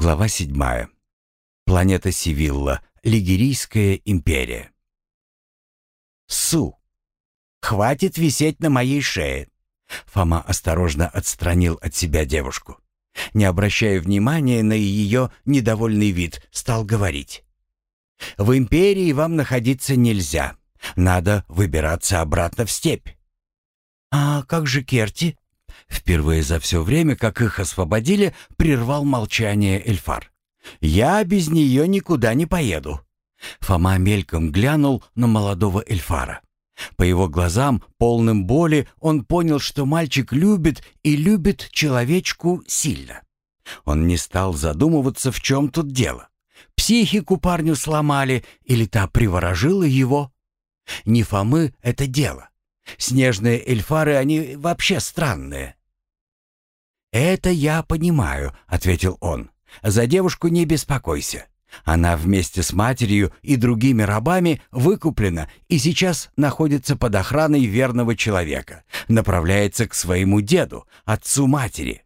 Глава седьмая. Планета Сивилла. Лигерийская империя. Су. Хватит висеть на моей шее. Фома осторожно отстранил от себя девушку. Не обращая внимания на ее недовольный вид, стал говорить. «В империи вам находиться нельзя. Надо выбираться обратно в степь». «А как же Керти?» Впервые за все время, как их освободили, прервал молчание Эльфар. «Я без нее никуда не поеду». Фома мельком глянул на молодого Эльфара. По его глазам, полным боли, он понял, что мальчик любит и любит человечку сильно. Он не стал задумываться, в чем тут дело. Психику парню сломали или та приворожила его. Не Фомы это дело. Снежные эльфары, они вообще странные. «Это я понимаю», — ответил он. «За девушку не беспокойся. Она вместе с матерью и другими рабами выкуплена и сейчас находится под охраной верного человека, направляется к своему деду, отцу матери.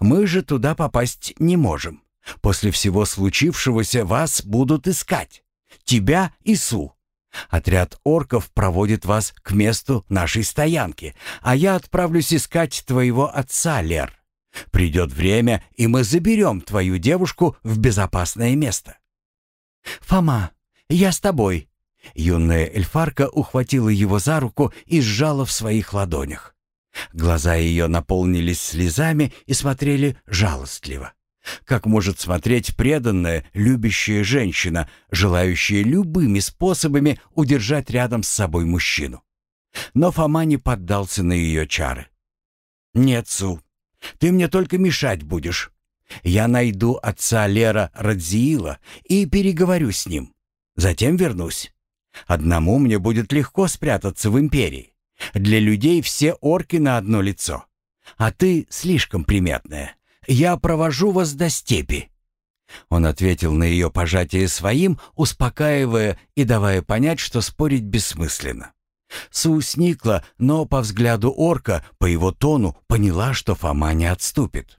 Мы же туда попасть не можем. После всего случившегося вас будут искать. Тебя и Су. Отряд орков проводит вас к месту нашей стоянки, а я отправлюсь искать твоего отца, Лер. Придет время, и мы заберем твою девушку в безопасное место». «Фома, я с тобой». Юная эльфарка ухватила его за руку и сжала в своих ладонях. Глаза ее наполнились слезами и смотрели жалостливо. Как может смотреть преданная, любящая женщина, желающая любыми способами удержать рядом с собой мужчину? Но Фома не поддался на ее чары. «Нет, Су, ты мне только мешать будешь. Я найду отца Лера Радзиила и переговорю с ним. Затем вернусь. Одному мне будет легко спрятаться в империи. Для людей все орки на одно лицо. А ты слишком приметная. Я провожу вас до степи». Он ответил на ее пожатие своим, успокаивая и давая понять, что спорить бессмысленно. Су сникла, но по взгляду орка, по его тону, поняла, что Фома не отступит.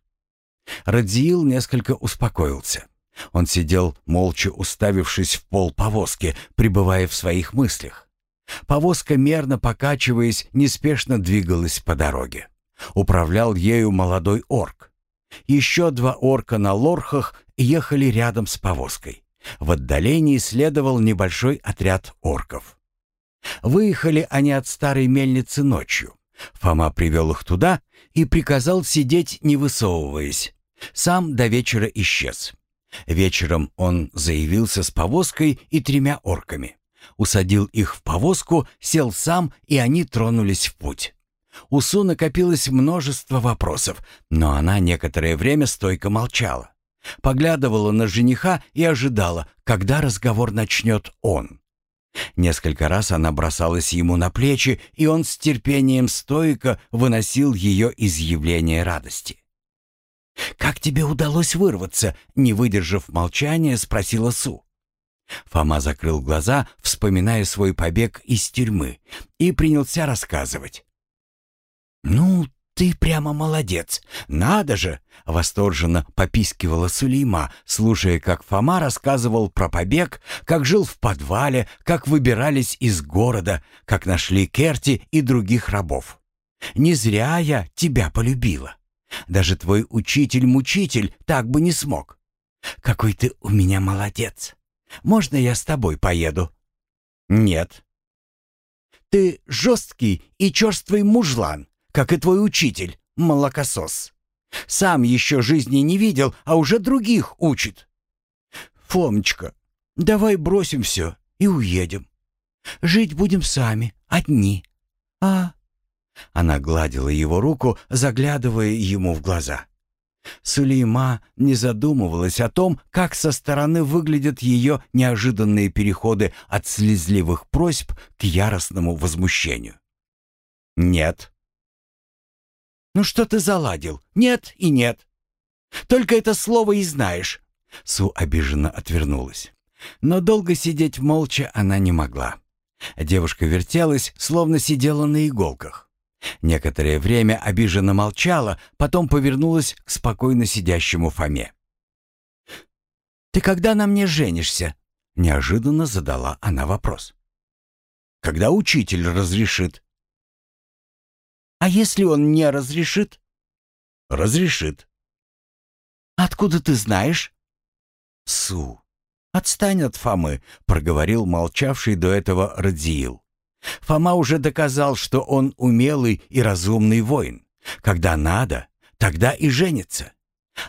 Радзиил несколько успокоился. Он сидел, молча уставившись в пол повозки, пребывая в своих мыслях. Повозка, мерно покачиваясь, неспешно двигалась по дороге. Управлял ею молодой орк. Еще два орка на лорхах ехали рядом с повозкой. В отдалении следовал небольшой отряд орков. Выехали они от старой мельницы ночью. Фома привел их туда и приказал сидеть, не высовываясь. Сам до вечера исчез. Вечером он заявился с повозкой и тремя орками. Усадил их в повозку, сел сам, и они тронулись в путь. У Су накопилось множество вопросов, но она некоторое время стойко молчала. Поглядывала на жениха и ожидала, когда разговор начнет он. Несколько раз она бросалась ему на плечи, и он с терпением стойко выносил ее изъявление радости. «Как тебе удалось вырваться?» — не выдержав молчания, спросила Су. Фома закрыл глаза, вспоминая свой побег из тюрьмы, и принялся рассказывать. «Ну, ты прямо молодец! Надо же!» — восторженно попискивала Сулейма, слушая, как Фома рассказывал про побег, как жил в подвале, как выбирались из города, как нашли Керти и других рабов. «Не зря я тебя полюбила. Даже твой учитель-мучитель так бы не смог. Какой ты у меня молодец! Можно я с тобой поеду?» «Нет». «Ты жесткий и черствый мужлан, как и твой учитель, молокосос. Сам еще жизни не видел, а уже других учит. Фомочка, давай бросим все и уедем. Жить будем сами, одни. А...» Она гладила его руку, заглядывая ему в глаза. Сулейма не задумывалась о том, как со стороны выглядят ее неожиданные переходы от слезливых просьб к яростному возмущению. «Нет», «Ну что ты заладил? Нет и нет. Только это слово и знаешь». Су обиженно отвернулась. Но долго сидеть молча она не могла. Девушка вертелась, словно сидела на иголках. Некоторое время обиженно молчала, потом повернулась к спокойно сидящему Фоме. «Ты когда на мне женишься?» Неожиданно задала она вопрос. «Когда учитель разрешит». «А если он не разрешит?» «Разрешит». «Откуда ты знаешь?» «Су, отстань от Фомы», — проговорил молчавший до этого Радзиил. Фома уже доказал, что он умелый и разумный воин. Когда надо, тогда и женится.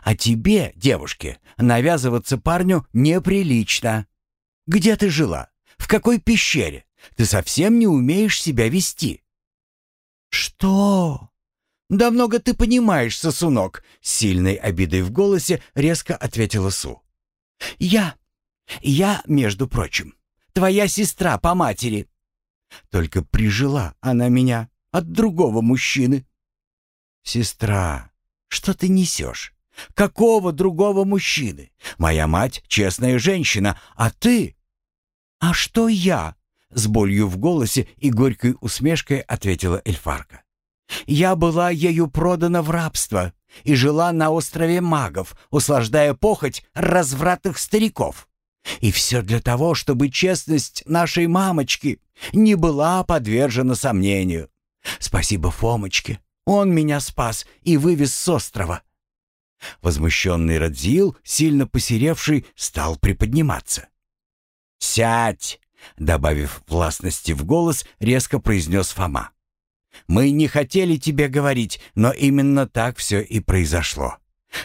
А тебе, девушке, навязываться парню неприлично. Где ты жила? В какой пещере? Ты совсем не умеешь себя вести». «Что?» «Да много ты понимаешь, сосунок!» Сильной обидой в голосе резко ответила Су. «Я... я, между прочим, твоя сестра по матери. Только прижила она меня от другого мужчины». «Сестра, что ты несешь? Какого другого мужчины? Моя мать — честная женщина, а ты...» «А что я?» — с болью в голосе и горькой усмешкой ответила Эльфарка. «Я была ею продана в рабство и жила на острове магов, услаждая похоть развратных стариков. И все для того, чтобы честность нашей мамочки не была подвержена сомнению. Спасибо Фомочке, он меня спас и вывез с острова». Возмущенный Радзил, сильно посеревший, стал приподниматься. «Сядь!» — добавив властности в голос, резко произнес Фома. «Мы не хотели тебе говорить, но именно так все и произошло.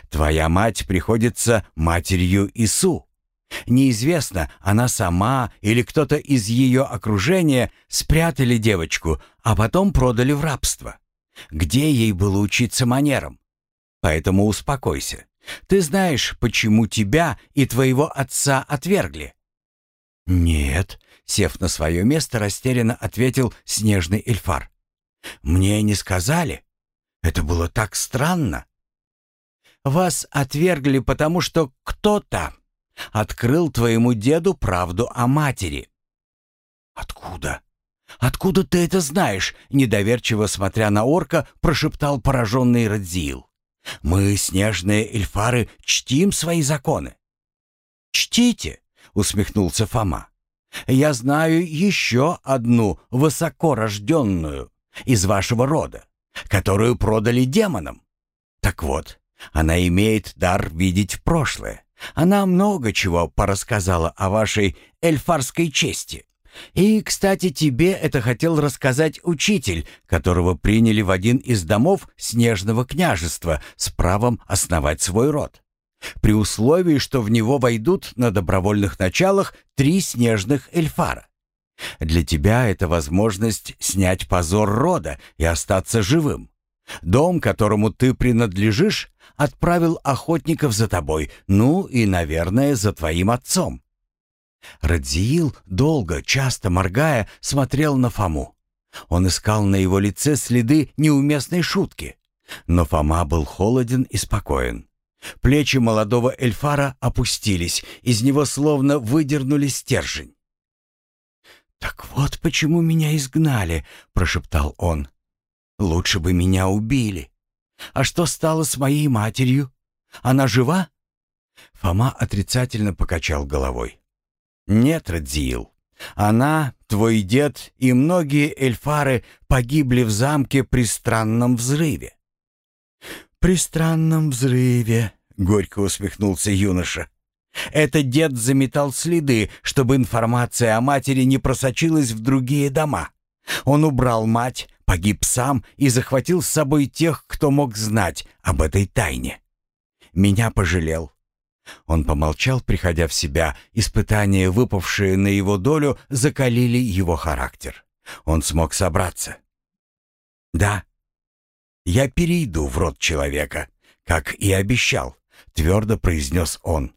Твоя мать приходится матерью Ису. Неизвестно, она сама или кто-то из ее окружения спрятали девочку, а потом продали в рабство. Где ей было учиться манерам? Поэтому успокойся. Ты знаешь, почему тебя и твоего отца отвергли?» «Нет», — сев на свое место, растерянно ответил снежный эльфар. «Мне не сказали. Это было так странно». «Вас отвергли, потому что кто-то открыл твоему деду правду о матери». «Откуда? Откуда ты это знаешь?» Недоверчиво смотря на орка, прошептал пораженный Радзиил. «Мы, снежные эльфары, чтим свои законы». «Чтите!» — усмехнулся Фома. «Я знаю еще одну высокорожденную из вашего рода, которую продали демонам. Так вот, она имеет дар видеть прошлое. Она много чего порассказала о вашей эльфарской чести. И, кстати, тебе это хотел рассказать учитель, которого приняли в один из домов Снежного княжества с правом основать свой род. При условии, что в него войдут на добровольных началах три снежных эльфара. Для тебя это возможность снять позор рода и остаться живым. Дом, которому ты принадлежишь, отправил охотников за тобой, ну и, наверное, за твоим отцом. Радзиил, долго, часто моргая, смотрел на Фому. Он искал на его лице следы неуместной шутки. Но Фома был холоден и спокоен. Плечи молодого эльфара опустились, из него словно выдернули стержень. «Так вот почему меня изгнали», — прошептал он. «Лучше бы меня убили. А что стало с моей матерью? Она жива?» Фома отрицательно покачал головой. «Нет, Радзиил. Она, твой дед и многие эльфары погибли в замке при странном взрыве». «При странном взрыве», — горько усмехнулся юноша. «Этот дед заметал следы, чтобы информация о матери не просочилась в другие дома. Он убрал мать, погиб сам и захватил с собой тех, кто мог знать об этой тайне. Меня пожалел. Он помолчал, приходя в себя. Испытания, выпавшие на его долю, закалили его характер. Он смог собраться. «Да, я перейду в род человека, как и обещал», — твердо произнес он.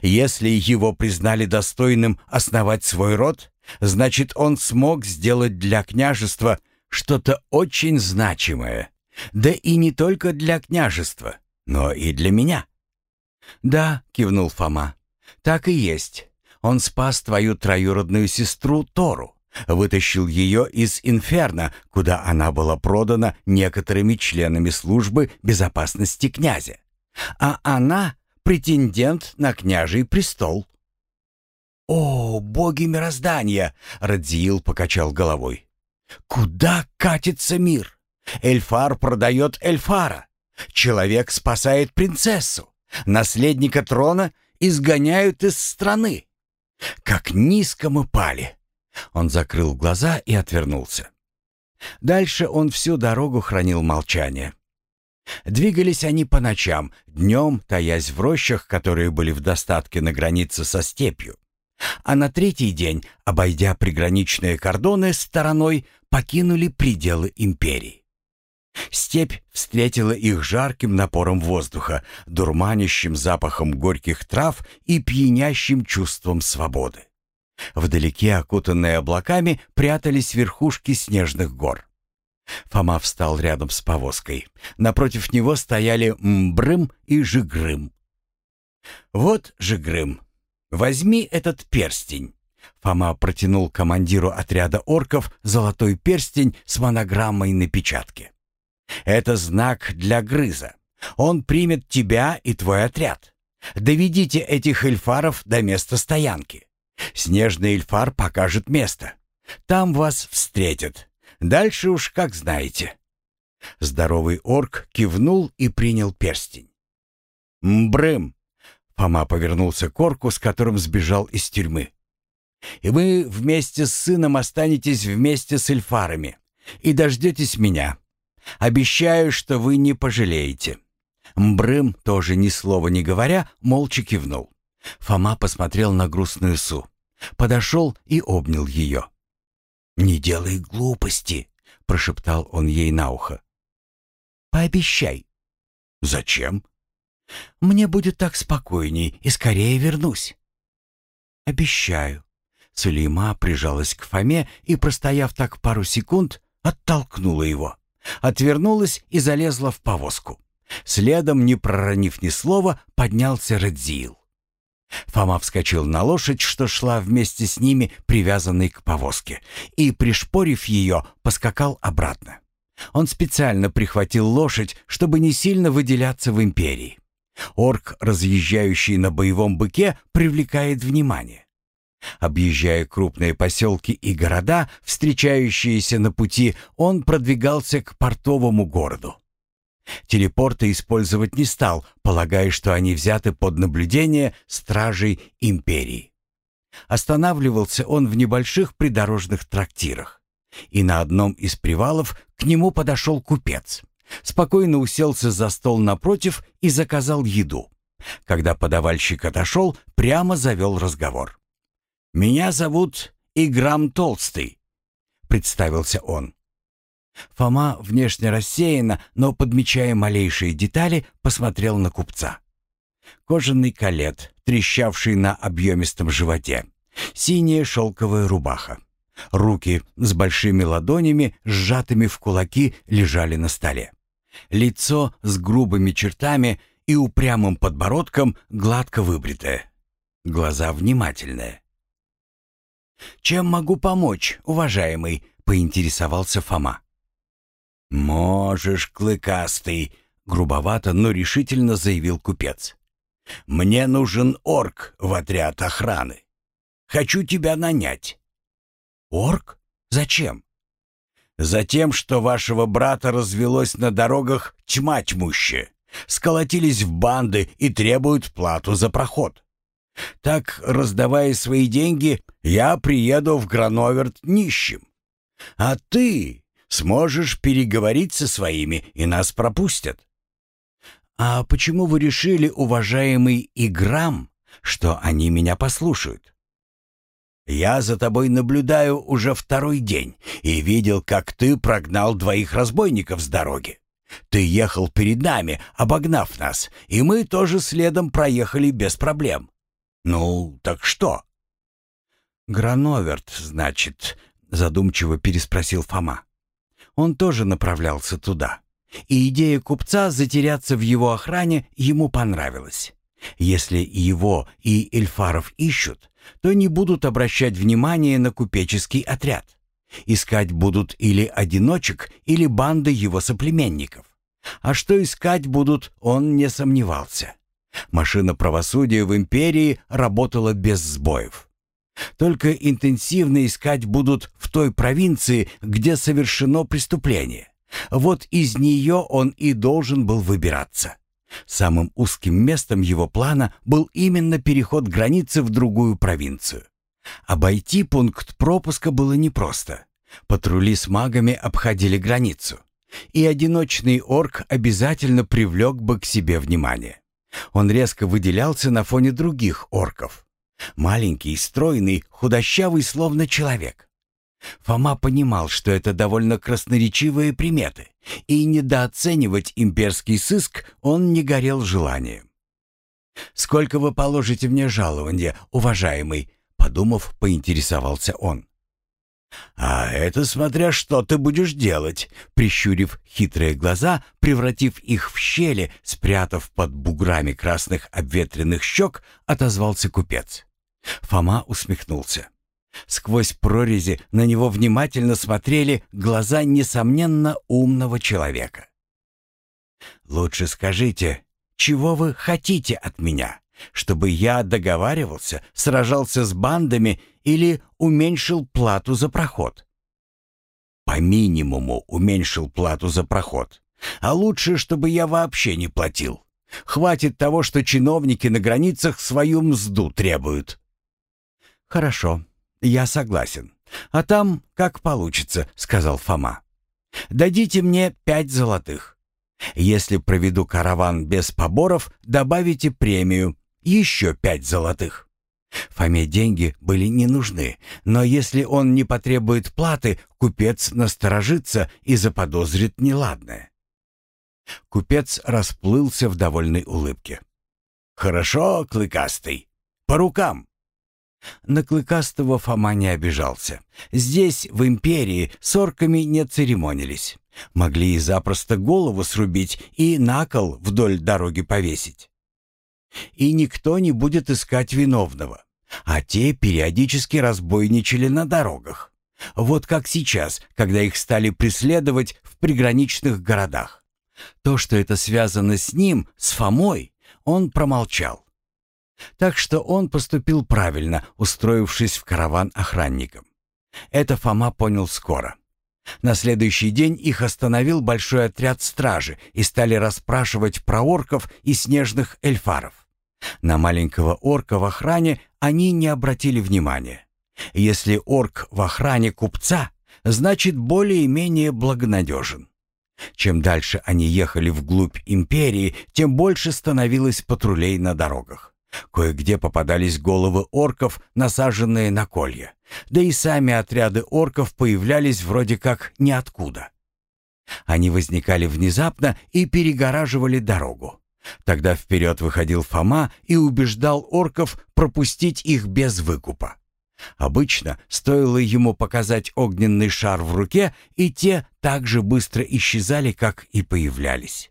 «Если его признали достойным основать свой род, значит, он смог сделать для княжества что-то очень значимое. Да и не только для княжества, но и для меня». «Да», — кивнул Фома, — «так и есть. Он спас твою троюродную сестру Тору, вытащил ее из инферно, куда она была продана некоторыми членами службы безопасности князя. А она претендент на княжий престол». «О, боги мироздания!» — Радзиил покачал головой. «Куда катится мир? Эльфар продает Эльфара. Человек спасает принцессу. Наследника трона изгоняют из страны. Как низко мы пали!» Он закрыл глаза и отвернулся. Дальше он всю дорогу хранил молчание. Двигались они по ночам, днем таясь в рощах, которые были в достатке на границе со степью. А на третий день, обойдя приграничные кордоны стороной, покинули пределы империи. Степь встретила их жарким напором воздуха, дурманящим запахом горьких трав и пьянящим чувством свободы. Вдалеке, окутанные облаками, прятались верхушки снежных гор. Фома встал рядом с повозкой. Напротив него стояли Мбрым и Жигрым. «Вот, Жигрым, возьми этот перстень». Фома протянул командиру отряда орков золотой перстень с монограммой на печатке. «Это знак для Грыза. Он примет тебя и твой отряд. Доведите этих эльфаров до места стоянки. Снежный эльфар покажет место. Там вас встретят. Дальше уж как знаете». Здоровый орк кивнул и принял перстень. «Мбрым!» — Фома повернулся к орку, с которым сбежал из тюрьмы. «И вы вместе с сыном останетесь вместе с эльфарами и дождетесь меня. Обещаю, что вы не пожалеете». Мбрым, тоже ни слова не говоря, молча кивнул. Фома посмотрел на грустную Су, подошел и обнял ее. «Не делай глупости», — прошептал он ей на ухо. «Пообещай». «Зачем?» «Мне будет так спокойней и скорее вернусь». «Обещаю». Сулейма прижалась к Фоме и, простояв так пару секунд, оттолкнула его. Отвернулась и залезла в повозку. Следом, не проронив ни слова, поднялся Радзиил. Фома вскочил на лошадь, что шла вместе с ними, привязанной к повозке, и, пришпорив ее, поскакал обратно. Он специально прихватил лошадь, чтобы не сильно выделяться в империи. Орк, разъезжающий на боевом быке, привлекает внимание. Объезжая крупные поселки и города, встречающиеся на пути, он продвигался к портовому городу. Телепорты использовать не стал, полагая, что они взяты под наблюдение стражей империи. Останавливался он в небольших придорожных трактирах. И на одном из привалов к нему подошел купец. Спокойно уселся за стол напротив и заказал еду. Когда подавальщик отошел, прямо завел разговор. «Меня зовут Играм Толстый», — представился он. Фома внешне рассеянно, но, подмечая малейшие детали, посмотрел на купца. Кожаный калет, трещавший на объемистом животе. Синяя шелковая рубаха. Руки с большими ладонями, сжатыми в кулаки, лежали на столе. Лицо с грубыми чертами и упрямым подбородком гладко выбритое. Глаза внимательные. «Чем могу помочь, уважаемый?» — поинтересовался Фома. «Можешь, клыкастый», — грубовато, но решительно заявил купец. «Мне нужен орк в отряд охраны. Хочу тебя нанять». «Орк? Зачем?» «Затем, что вашего брата развелось на дорогах тьма тьмущая. Сколотились в банды и требуют плату за проход. Так, раздавая свои деньги, я приеду в Грановерт нищим. А ты Сможешь переговорить со своими, и нас пропустят». «А почему вы решили, уважаемый Играм, что они меня послушают?» «Я за тобой наблюдаю уже второй день и видел, как ты прогнал двоих разбойников с дороги. Ты ехал перед нами, обогнав нас, и мы тоже следом проехали без проблем. Ну, так что?» «Грановерт, значит», — задумчиво переспросил Фома. Он тоже направлялся туда. И идея купца затеряться в его охране ему понравилась. Если его и Эльфаров ищут, то не будут обращать внимания на купеческий отряд. Искать будут или одиночек, или банды его соплеменников. А что искать будут, он не сомневался. Машина правосудия в империи работала без сбоев. Только интенсивно искать будут в той провинции, где совершено преступление. Вот из нее он и должен был выбираться. Самым узким местом его плана был именно переход границы в другую провинцию. Обойти пункт пропуска было непросто. Патрули с магами обходили границу. И одиночный орк обязательно привлек бы к себе внимание. Он резко выделялся на фоне других орков. Маленький, стройный, худощавый, словно человек. Фома понимал, что это довольно красноречивые приметы, и недооценивать имперский сыск он не горел желанием. «Сколько вы положите мне жалования, уважаемый?» Подумав, поинтересовался он. «А это смотря что ты будешь делать», — прищурив хитрые глаза, превратив их в щели, спрятав под буграми красных обветренных щек, отозвался купец. Фома усмехнулся. Сквозь прорези на него внимательно смотрели глаза, несомненно, умного человека. «Лучше скажите, чего вы хотите от меня? Чтобы я договаривался, сражался с бандами или уменьшил плату за проход?» «По минимуму уменьшил плату за проход. А лучше, чтобы я вообще не платил. Хватит того, что чиновники на границах свою мзду требуют». «Хорошо, я согласен. А там как получится», — сказал Фома. «Дадите мне пять золотых. Если проведу караван без поборов, добавите премию, еще пять золотых». Фоме деньги были не нужны, но если он не потребует платы, купец насторожится и заподозрит неладное. Купец расплылся в довольной улыбке. «Хорошо, Клыкастый, по рукам!» На Клыкастого Фома не обижался. Здесь, в империи, с орками не церемонились. Могли и запросто голову срубить и на кол вдоль дороги повесить. И никто не будет искать виновного. А те периодически разбойничали на дорогах. Вот как сейчас, когда их стали преследовать в приграничных городах. То, что это связано с ним, с Фомой, он промолчал. Так что он поступил правильно, устроившись в караван охранником. Это Фома понял скоро. На следующий день их остановил большой отряд стражи и стали расспрашивать про орков и снежных эльфаров. На маленького орка в охране они не обратили внимания. Если орк в охране купца, значит более-менее благонадежен. Чем дальше они ехали вглубь империи, тем больше становилось патрулей на дорогах. Кое-где попадались головы орков, насаженные на колья. Да и сами отряды орков появлялись вроде как ниоткуда. Они возникали внезапно и перегораживали дорогу. Тогда вперед выходил Фома и убеждал орков пропустить их без выкупа. Обычно стоило ему показать огненный шар в руке, и те так же быстро исчезали, как и появлялись.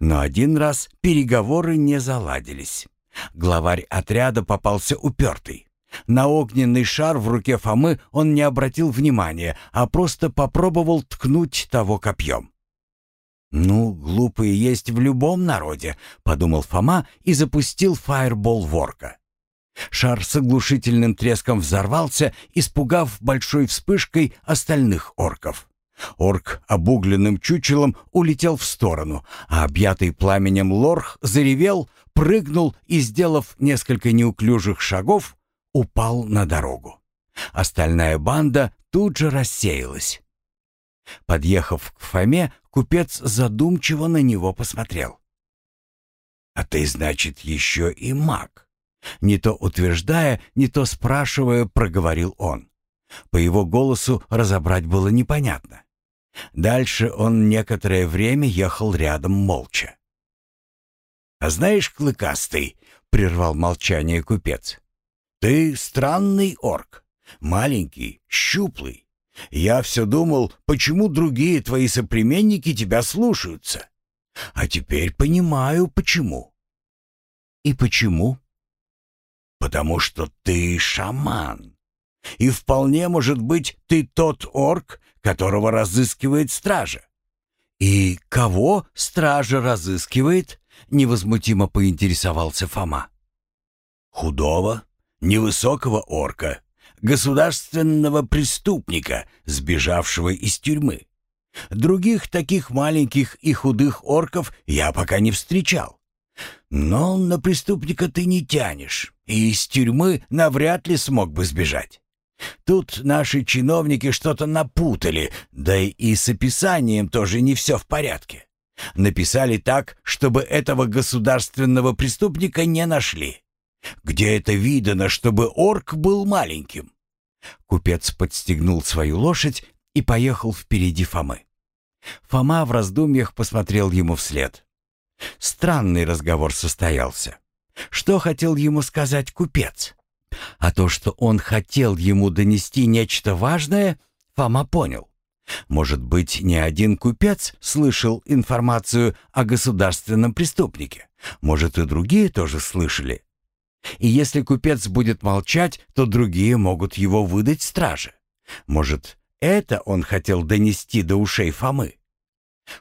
Но один раз переговоры не заладились. Главарь отряда попался упертый. На огненный шар в руке Фомы он не обратил внимания, а просто попробовал ткнуть того копьем. «Ну, глупые есть в любом народе», — подумал Фома и запустил фаербол ворка. Шар с оглушительным треском взорвался, испугав большой вспышкой остальных орков. Орк обугленным чучелом улетел в сторону, а объятый пламенем лорх заревел, прыгнул и, сделав несколько неуклюжих шагов, упал на дорогу. Остальная банда тут же рассеялась. Подъехав к Фоме, купец задумчиво на него посмотрел. «А ты, значит, еще и маг?» Не то утверждая, не то спрашивая, проговорил он. По его голосу разобрать было непонятно. Дальше он некоторое время ехал рядом молча. «А знаешь, Клыкастый», — прервал молчание купец, — «ты странный орк, маленький, щуплый. Я все думал, почему другие твои соплеменники тебя слушаются. А теперь понимаю, почему». «И почему?» «Потому что ты шаман. И вполне может быть, ты тот орк, которого разыскивает стража. И кого стража разыскивает? — невозмутимо поинтересовался Фома. «Худого, невысокого орка, государственного преступника, сбежавшего из тюрьмы. Других таких маленьких и худых орков я пока не встречал. Но на преступника ты не тянешь, и из тюрьмы навряд ли смог бы сбежать. Тут наши чиновники что-то напутали, да и с описанием тоже не все в порядке. Написали так, чтобы этого государственного преступника не нашли. Где это видано, чтобы орк был маленьким? Купец подстегнул свою лошадь и поехал впереди Фомы. Фома в раздумьях посмотрел ему вслед. Странный разговор состоялся. Что хотел ему сказать купец? А то, что он хотел ему донести нечто важное, Фома понял. Может быть, не один купец слышал информацию о государственном преступнике. Может, и другие тоже слышали. И если купец будет молчать, то другие могут его выдать страже. Может, это он хотел донести до ушей Фомы.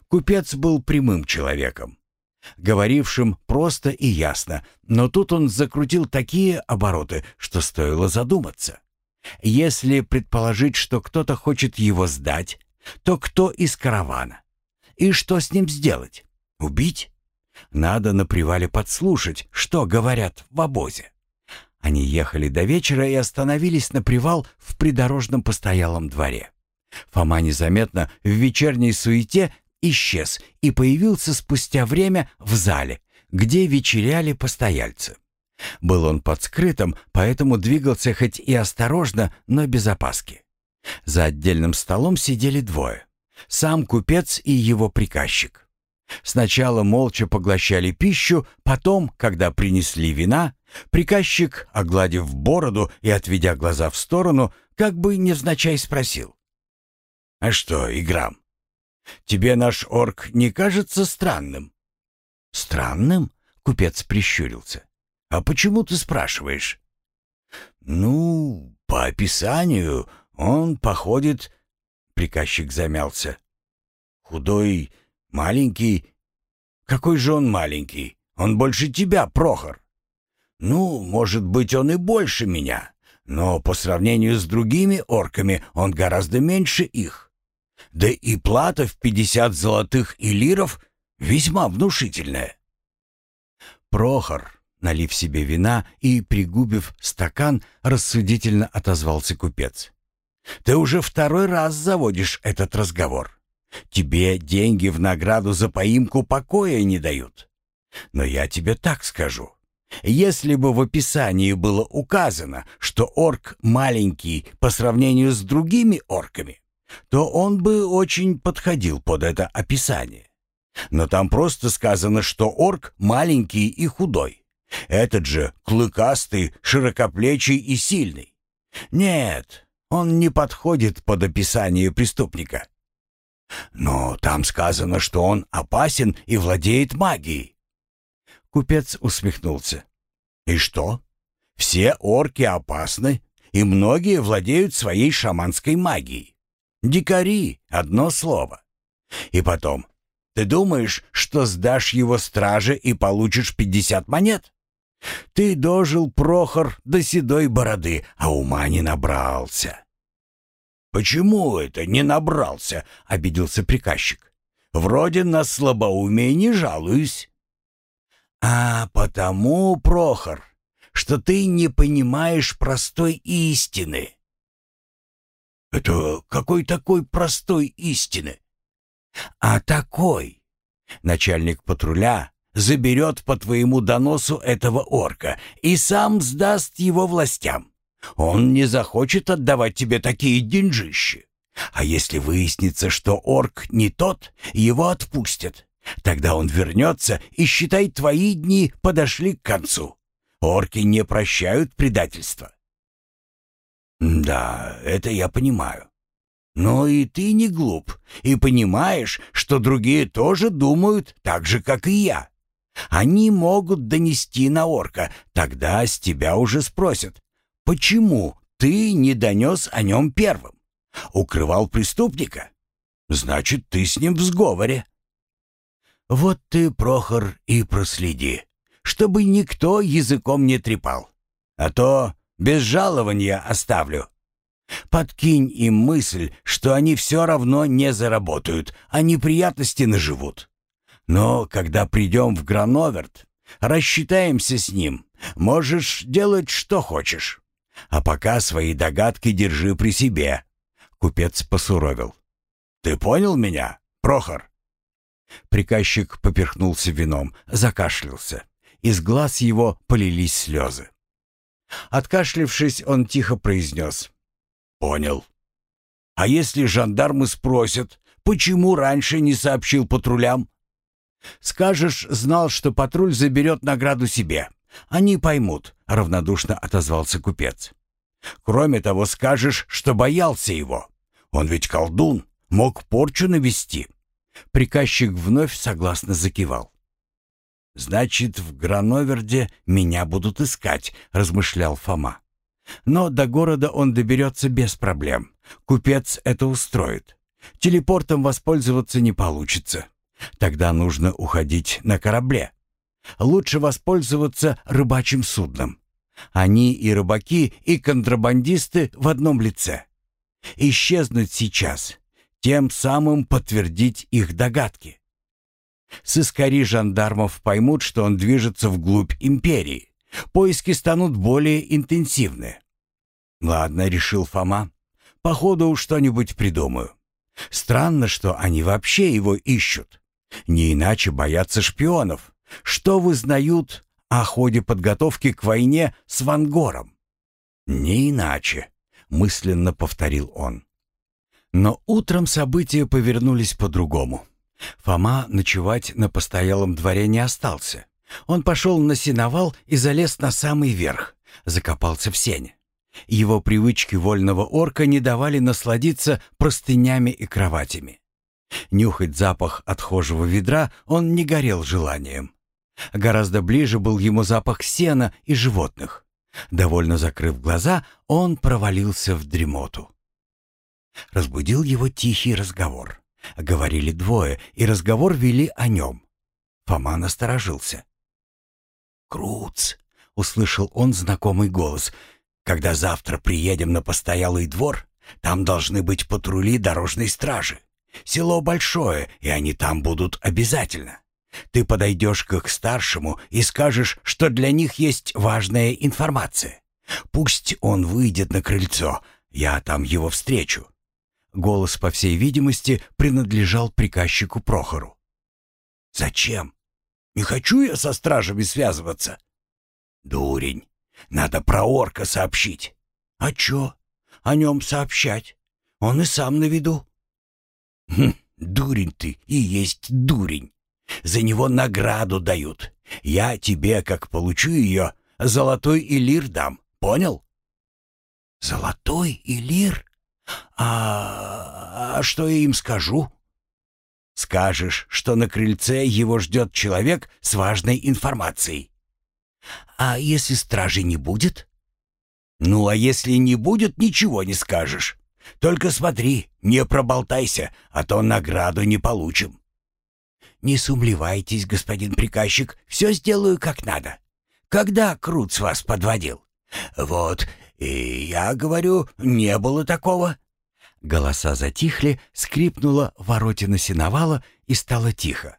Купец был прямым человеком, говорившим просто и ясно, но тут он закрутил такие обороты, что стоило задуматься. Если предположить, что кто-то хочет его сдать, то кто из каравана? И что с ним сделать? Убить? Надо на привале подслушать, что говорят в обозе. Они ехали до вечера и остановились на привал в придорожном постоялом дворе. Фома незаметно в вечерней суете исчез и появился спустя время в зале, где вечеряли постояльцы. Был он под скрытым, поэтому двигался хоть и осторожно, но без опаски. За отдельным столом сидели двое. Сам купец и его приказчик. Сначала молча поглощали пищу, потом, когда принесли вина, приказчик, огладив бороду и отведя глаза в сторону, как бы невзначай спросил. «А что, Играм, тебе наш орк не кажется странным?» «Странным?» — купец прищурился. «А почему ты спрашиваешь?» «Ну, по описанию он походит...» Приказчик замялся. «Худой, маленький. Какой же он маленький? Он больше тебя, Прохор. Ну, может быть, он и больше меня, но по сравнению с другими орками он гораздо меньше их. Да и плата в пятьдесят золотых илиров весьма внушительная. Прохор, налив себе вина и пригубив стакан, рассудительно отозвался купец. Ты уже второй раз заводишь этот разговор. Тебе деньги в награду за поимку покоя не дают. Но я тебе так скажу. Если бы в описании было указано, что орк маленький по сравнению с другими орками, то он бы очень подходил под это описание. Но там просто сказано, что орк маленький и худой. Этот же клыкастый, широкоплечий и сильный. Нет, он не подходит под описание преступника. Но там сказано, что он опасен и владеет магией. Купец усмехнулся. И что? Все орки опасны, и многие владеют своей шаманской магией. Дикари — одно слово. И потом, ты думаешь, что сдашь его страже и получишь пятьдесят монет? Ты дожил, Прохор, до седой бороды, а ума не набрался. «Почему это не набрался?» — обиделся приказчик. «Вроде на слабоумие не жалуюсь». «А потому, Прохор, что ты не понимаешь простой истины». «Это какой такой простой истины?» «А такой. Начальник патруля заберет по твоему доносу этого орка и сам сдаст его властям. Он не захочет отдавать тебе такие деньжищи. А если выяснится, что орк не тот, его отпустят. Тогда он вернется, и, считай, твои дни подошли к концу. Орки не прощают предательства. Да, это я понимаю. Но и ты не глуп, и понимаешь, что другие тоже думают так же, как и я. Они могут донести на орка, тогда с тебя уже спросят. Почему ты не донес о нем первым? Укрывал преступника? Значит, ты с ним в сговоре. «Вот ты, Прохор, и проследи, чтобы никто языком не трепал, а то без жалования оставлю. Подкинь им мысль, что они все равно не заработают, а неприятности наживут. Но когда придем в Грановерт, рассчитаемся с ним, можешь делать что хочешь. А пока свои догадки держи при себе». Купец посуровил. «Ты понял меня, Прохор?» Приказчик поперхнулся вином, закашлялся. Из глаз его полились слезы. Откашлившись, он тихо произнес. «Понял. А если жандармы спросят, почему раньше не сообщил патрулям?» «Скажешь, знал, что патруль заберет награду себе. Они поймут», — равнодушно отозвался купец. «Кроме того, скажешь, что боялся его. Он ведь колдун, мог порчу навести». Приказчик вновь согласно закивал. «Значит, в Грановерде меня будут искать», — размышлял Фома. «Но до города он доберется без проблем. Купец это устроит. Телепортом воспользоваться не получится. Тогда нужно уходить на корабле. Лучше воспользоваться рыбачьим судном. Они и рыбаки, и контрабандисты в одном лице. Исчезнуть сейчас, тем самым подтвердить их догадки. Сыскари жандармов поймут, что он движется вглубь империи. Поиски станут более интенсивны. «Ладно», — решил Фома, — «походу что-нибудь придумаю. Странно, что они вообще его ищут. Не иначе боятся шпионов, что вызнают о ходе подготовки к войне с Вангором. Не иначе», — мысленно повторил он. Но утром события повернулись по-другому. Фома ночевать на постоялом дворе не остался. Он пошел на сеновал и залез на самый верх, закопался в сене. Его привычки вольного орка не давали насладиться простынями и кроватями. Нюхать запах отхожего ведра он не горел желанием. Гораздо ближе был ему запах сена и животных. Довольно закрыв глаза, он провалился в дремоту. Разбудил его тихий разговор. Говорили двое, и разговор вели о нем. Фома насторожился. «Круц!» — услышал он знакомый голос. «Когда завтра приедем на постоялый двор, там должны быть патрули дорожной стражи. Село большое, и они там будут обязательно. Ты подойдешь к их старшему и скажешь, что для них есть важная информация. Пусть он выйдет на крыльцо, я там его встречу. Голос, по всей видимости, принадлежал приказчику Прохору. «Зачем? Не хочу я со стражами связываться». «Дурень, надо про орка сообщить». «А чё? О нем сообщать? Он и сам на виду». «Хм, дурень ты и есть дурень. За него награду дают. Я тебе, как получу ее, золотой илир дам. Понял?» «Золотой илир?» «А, а что я им скажу?» «Скажешь, что на крыльце его ждет человек с важной информацией». «А если стражи не будет?» «Ну, а если не будет, ничего не скажешь. Только смотри, не проболтайся, а то награду не получим». «Не сумлевайтесь, господин приказчик, все сделаю как надо. Когда Круц вас подводил?» «Вот, и я говорю, не было такого». Голоса затихли, скрипнула воротина синовала и стало тихо.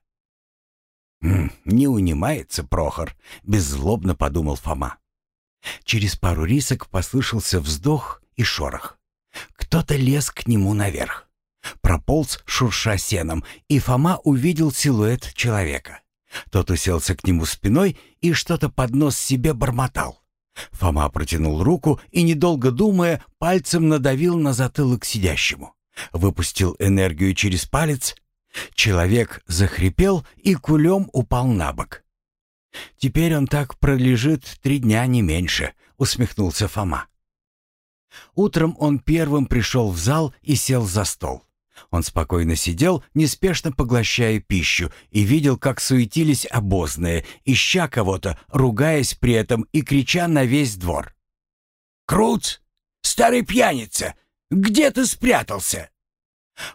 «М «Не унимается Прохор», — беззлобно подумал Фома. Через пару рисок послышался вздох и шорох. Кто-то лез к нему наверх. Прополз, шурша сеном, и Фома увидел силуэт человека. Тот уселся к нему спиной и что-то под нос себе бормотал. Фома протянул руку и, недолго думая, пальцем надавил на затылок сидящему. Выпустил энергию через палец. Человек захрипел и кулем упал на бок. «Теперь он так пролежит три дня не меньше», — усмехнулся Фома. Утром он первым пришел в зал и сел за стол. Он спокойно сидел, неспешно поглощая пищу, и видел, как суетились обозные, ища кого-то, ругаясь при этом и крича на весь двор. «Круц! Старый пьяница! Где ты спрятался?»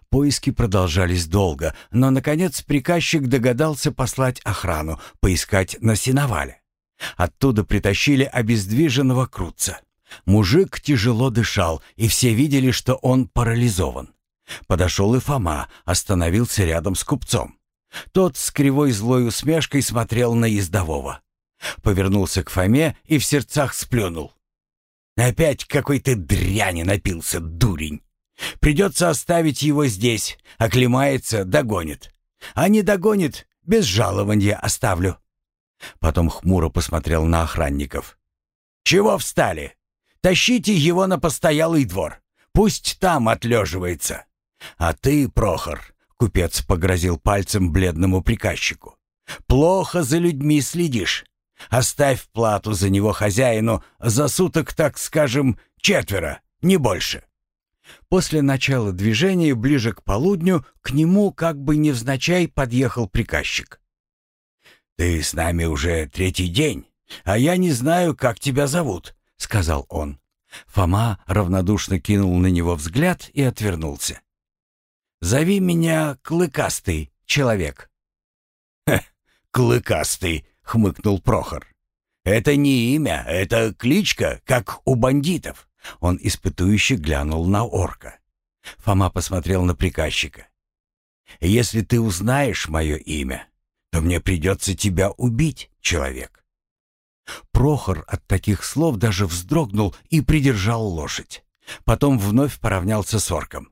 Поиски продолжались долго, но, наконец, приказчик догадался послать охрану, поискать на сеновале. Оттуда притащили обездвиженного крутца. Мужик тяжело дышал, и все видели, что он парализован. Подошел и Фома, остановился рядом с купцом. Тот с кривой злой усмешкой смотрел на ездового. Повернулся к Фоме и в сердцах сплюнул. «Опять какой-то дряни напился, дурень. Придется оставить его здесь, оклемается, догонит. А не догонит, без жалования оставлю». Потом хмуро посмотрел на охранников. «Чего встали? Тащите его на постоялый двор. Пусть там отлеживается. А ты, Прохор, купец погрозил пальцем бледному приказчику. Плохо за людьми следишь. Оставь плату за него хозяину за суток, так скажем, четверо, не больше. После начала движения, ближе к полудню, к нему как бы невзначай подъехал приказчик. «Ты с нами уже третий день, а я не знаю, как тебя зовут», — сказал он. Фома равнодушно кинул на него взгляд и отвернулся. «Зови меня Клыкастый человек». «Хе, Клыкастый», — хмыкнул Прохор. «Это не имя, это кличка, как у бандитов». Он испытующе глянул на орка. Фома посмотрел на приказчика. «Если ты узнаешь мое имя, то мне придется тебя убить, человек». Прохор от таких слов даже вздрогнул и придержал лошадь. Потом вновь поравнялся с орком.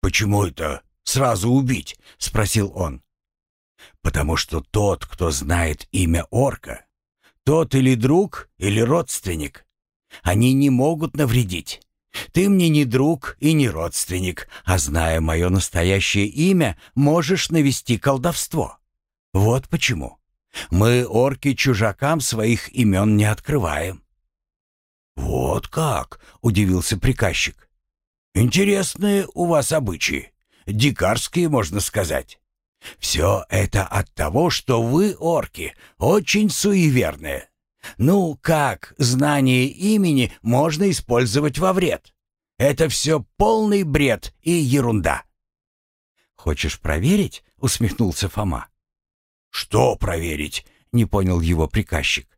«Почему это сразу убить?» — спросил он. «Потому что тот, кто знает имя орка, тот или друг, или родственник. Они не могут навредить. Ты мне не друг и не родственник, а зная мое настоящее имя, можешь навести колдовство. Вот почему. Мы, орки, чужакам своих имен не открываем». «Вот как!» — удивился приказчик. «Интересные у вас обычаи. Дикарские, можно сказать. Все это от того, что вы, орки, очень суеверные. Ну, как знание имени можно использовать во вред? Это все полный бред и ерунда». «Хочешь проверить?» — усмехнулся Фома. «Что проверить?» — не понял его приказчик.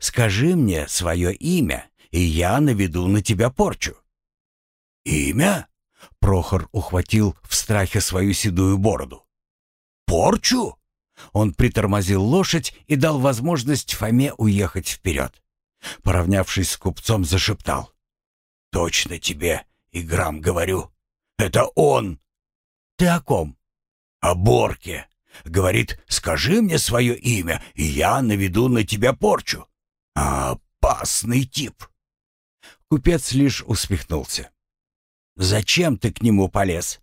«Скажи мне свое имя, и я наведу на тебя порчу». «Имя?» — Прохор ухватил в страхе свою седую бороду. «Порчу?» Он притормозил лошадь и дал возможность Фоме уехать вперед. Поравнявшись с купцом, зашептал. «Точно тебе, Играм, говорю. Это он!» «Ты о ком?» «О Борке. Говорит, скажи мне свое имя, и я наведу на тебя порчу. Опасный тип. Купец лишь усмехнулся. Зачем ты к нему полез?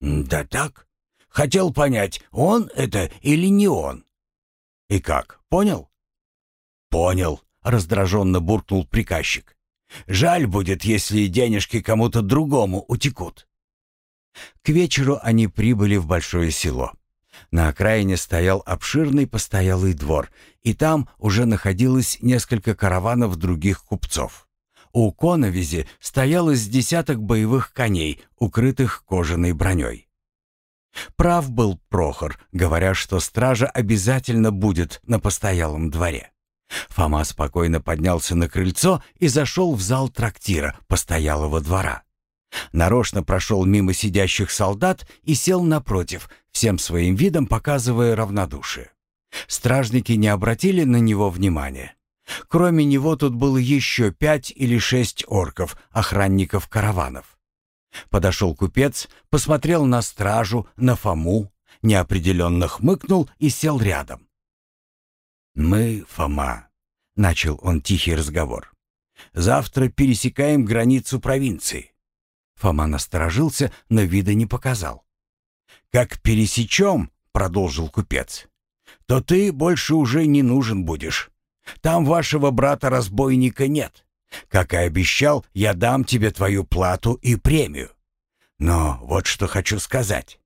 Да так. Хотел понять, он это или не он. И как, понял? Понял, раздраженно буркнул приказчик. Жаль будет, если денежки кому-то другому утекут. К вечеру они прибыли в большое село. На окраине стоял обширный постоялый двор, и там уже находилось несколько караванов других купцов. У коновизи стояло с десяток боевых коней, укрытых кожаной броней. Прав был Прохор, говоря, что стража обязательно будет на постоялом дворе. Фома спокойно поднялся на крыльцо и зашел в зал трактира постоялого двора. Нарочно прошел мимо сидящих солдат и сел напротив, всем своим видом показывая равнодушие. Стражники не обратили на него внимания. Кроме него тут было еще пять или шесть орков, охранников караванов. Подошел купец, посмотрел на стражу, на Фому, неопределенно хмыкнул и сел рядом. «Мы, Фома», — начал он тихий разговор, — «завтра пересекаем границу провинции. Фома насторожился, но вида не показал. «Как пересечем, — продолжил купец, — то ты больше уже не нужен будешь. Там вашего брата-разбойника нет. Как и обещал, я дам тебе твою плату и премию. Но вот что хочу сказать.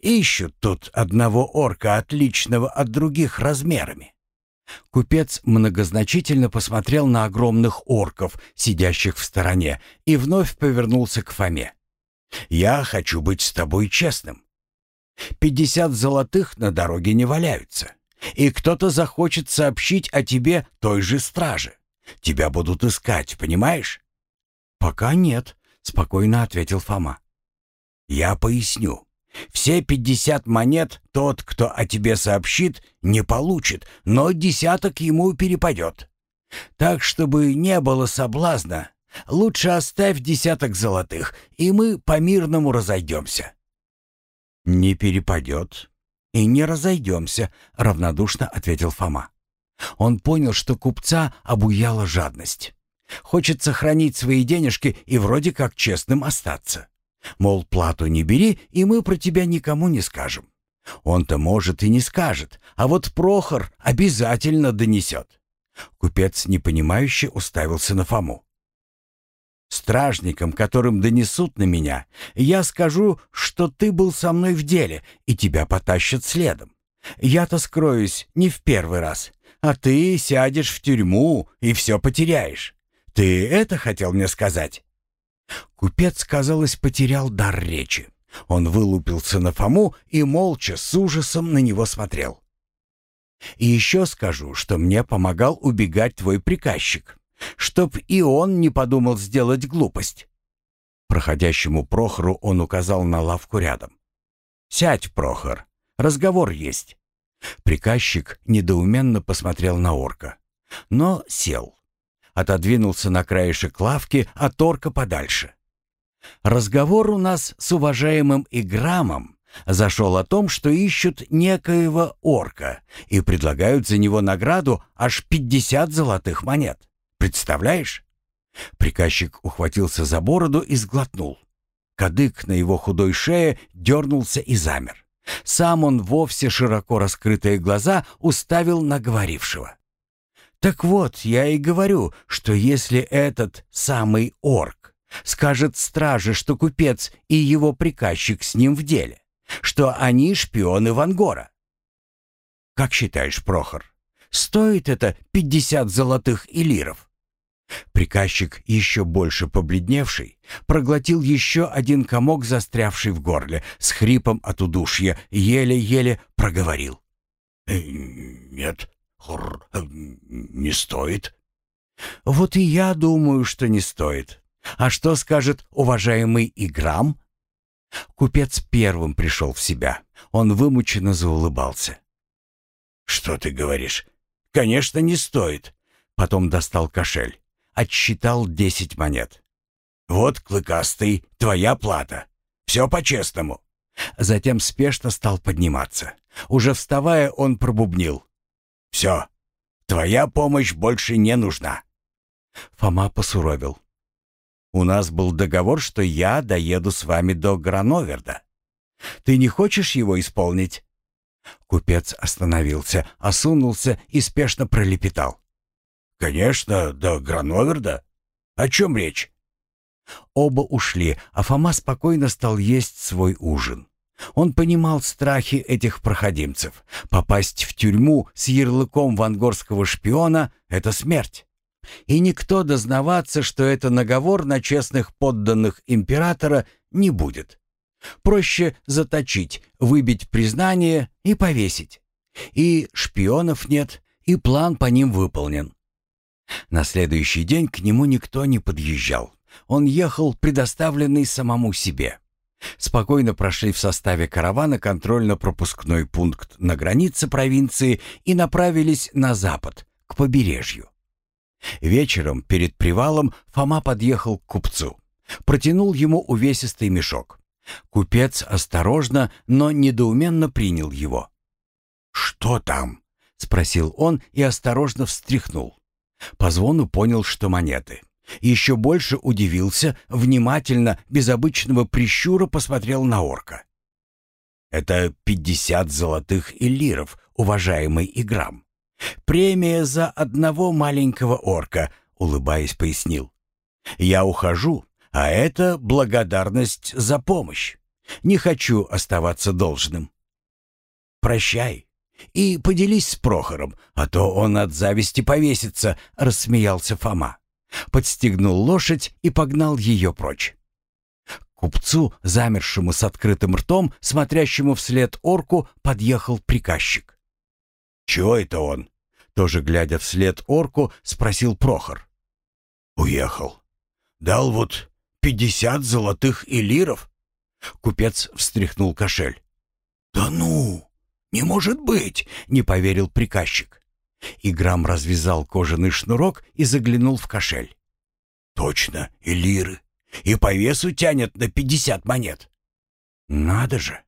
Ищут тут одного орка, отличного от других размерами. Купец многозначительно посмотрел на огромных орков, сидящих в стороне, и вновь повернулся к Фоме. Я хочу быть с тобой честным. Пятьдесят золотых на дороге не валяются, и кто-то захочет сообщить о тебе той же страже. Тебя будут искать, понимаешь?» «Пока нет», — спокойно ответил Фома. «Я поясню. Все пятьдесят монет тот, кто о тебе сообщит, не получит, но десяток ему перепадет. Так, чтобы не было соблазна, лучше оставь десяток золотых, и мы по-мирному разойдемся». «Не перепадет и не разойдемся», — равнодушно ответил Фома. Он понял, что купца обуяла жадность. Хочет сохранить свои денежки и вроде как честным остаться. Мол, плату не бери, и мы про тебя никому не скажем. Он-то, может, и не скажет, а вот Прохор обязательно донесет. Купец непонимающе уставился на Фому. Стражникам, которым донесут на меня, я скажу, что ты был со мной в деле, и тебя потащат следом. Я-то скроюсь не в первый раз, а ты сядешь в тюрьму и все потеряешь. Ты это хотел мне сказать?» Купец, казалось, потерял дар речи. Он вылупился на Фому и молча, с ужасом на него смотрел. «И еще скажу, что мне помогал убегать твой приказчик, чтоб и он не подумал сделать глупость». Проходящему Прохору он указал на лавку рядом. «Сядь, Прохор, разговор есть». Приказчик недоуменно посмотрел на орка, но сел. Отодвинулся на краешек лавки, а торка подальше. Разговор у нас с уважаемым Играмом зашел о том, что ищут некоего орка и предлагают за него награду аж пятьдесят золотых монет. Представляешь? Приказчик ухватился за бороду и сглотнул. Кадык на его худой шее дернулся и замер. Сам он вовсе широко раскрытые глаза уставил на говорившего. «Так вот, я и говорю, что если этот самый орк скажет страже, что купец и его приказчик с ним в деле, что они шпионы Вангора. Как считаешь, Прохор, стоит это пятьдесят золотых илиров?» Приказчик, еще больше побледневший, проглотил еще один комок, застрявший в горле, с хрипом от удушья, еле-еле проговорил. «Э, «Нет, хр, не стоит». «Вот и я думаю, что не стоит. А что скажет уважаемый Играм?» Купец первым пришел в себя. Он вымученно заулыбался. «Что ты говоришь? Конечно, не стоит». Потом достал кошель отсчитал десять монет. «Вот, Клыкастый, твоя плата. Все по-честному». Затем спешно стал подниматься. Уже вставая, он пробубнил. «Все, твоя помощь больше не нужна». Фома посуровил. «У нас был договор, что я доеду с вами до Грановерда. Ты не хочешь его исполнить?» Купец остановился, осунулся и спешно пролепетал. «Конечно, до Грановерда. О чем речь?» Оба ушли, а Фома спокойно стал есть свой ужин. Он понимал страхи этих проходимцев. Попасть в тюрьму с ярлыком вангорского шпиона — это смерть. И никто дознаваться, что это наговор на честных подданных императора, не будет. Проще заточить, выбить признание и повесить. И шпионов нет, и план по ним выполнен. На следующий день к нему никто не подъезжал. Он ехал предоставленный самому себе. Спокойно прошли в составе каравана контрольно-пропускной пункт на границе провинции и направились на запад, к побережью. Вечером перед привалом Фома подъехал к купцу. Протянул ему увесистый мешок. Купец осторожно, но недоуменно принял его. «Что там?» — спросил он и осторожно встряхнул. По звону понял, что монеты. Еще больше удивился, внимательно, без обычного прищура посмотрел на орка. «Это пятьдесят золотых эллиров, уважаемый Играм. Премия за одного маленького орка», — улыбаясь, пояснил. «Я ухожу, а это благодарность за помощь. Не хочу оставаться должным». «Прощай», и поделись с Прохором, а то он от зависти повесится», — рассмеялся Фома. Подстегнул лошадь и погнал ее прочь. Купцу, замершему с открытым ртом, смотрящему вслед орку, подъехал приказчик. «Чего это он?» Тоже глядя вслед орку, спросил Прохор. «Уехал. Дал вот пятьдесят золотых элиров». Купец встряхнул кошель. «Да ну! Не может быть!» — не поверил приказчик. Играм развязал кожаный шнурок и заглянул в кошель. «Точно, элиры. И по весу тянет на пятьдесят монет». «Надо же!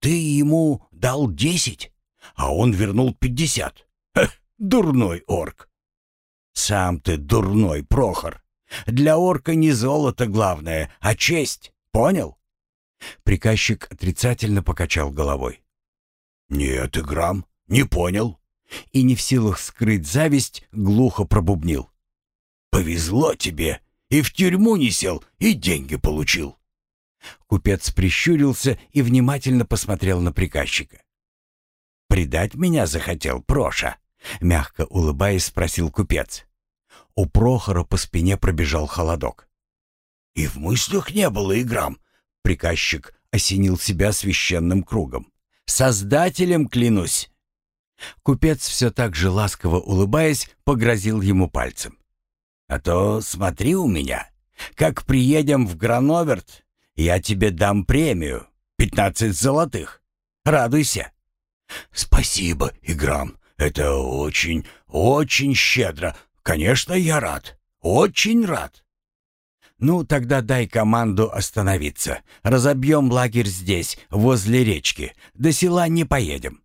Ты ему дал десять, а он вернул пятьдесят. Дурной орк. Сам ты дурной, Прохор. Для орка не золото главное, а честь. Понял? Приказчик отрицательно покачал головой. Нет, Играм, не понял. И не в силах скрыть зависть, глухо пробубнил. Повезло тебе. И в тюрьму не сел, и деньги получил. Купец прищурился и внимательно посмотрел на приказчика. «Предать меня захотел Проша?» Мягко улыбаясь, спросил купец. У Прохора по спине пробежал холодок. «И в мыслях не было и грамм!» Приказчик осенил себя священным кругом. «Создателем клянусь!» Купец, все так же ласково улыбаясь, погрозил ему пальцем. «А то смотри у меня. Как приедем в Грановерт, я тебе дам премию. Пятнадцать золотых. Радуйся!» «Спасибо, Играм. «Это очень, очень щедро. Конечно, я рад. Очень рад». «Ну, тогда дай команду остановиться. Разобьем лагерь здесь, возле речки. До села не поедем».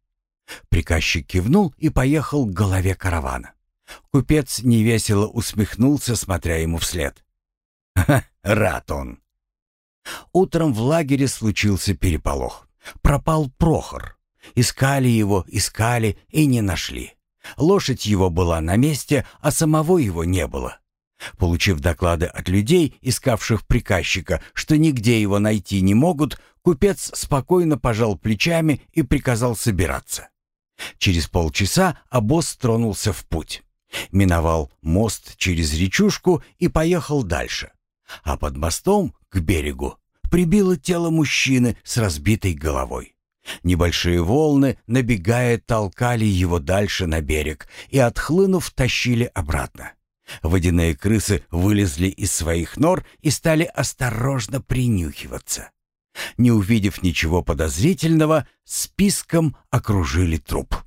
Приказчик кивнул и поехал к голове каравана. Купец невесело усмехнулся, смотря ему вслед. «Ха, рад он». Утром в лагере случился переполох. Пропал Прохор. Искали его, искали и не нашли. Лошадь его была на месте, а самого его не было. Получив доклады от людей, искавших приказчика, что нигде его найти не могут, купец спокойно пожал плечами и приказал собираться. Через полчаса обоз тронулся в путь. Миновал мост через речушку и поехал дальше. А под мостом, к берегу, прибило тело мужчины с разбитой головой. Небольшие волны, набегая, толкали его дальше на берег и, отхлынув, тащили обратно. Водяные крысы вылезли из своих нор и стали осторожно принюхиваться. Не увидев ничего подозрительного, списком окружили труп.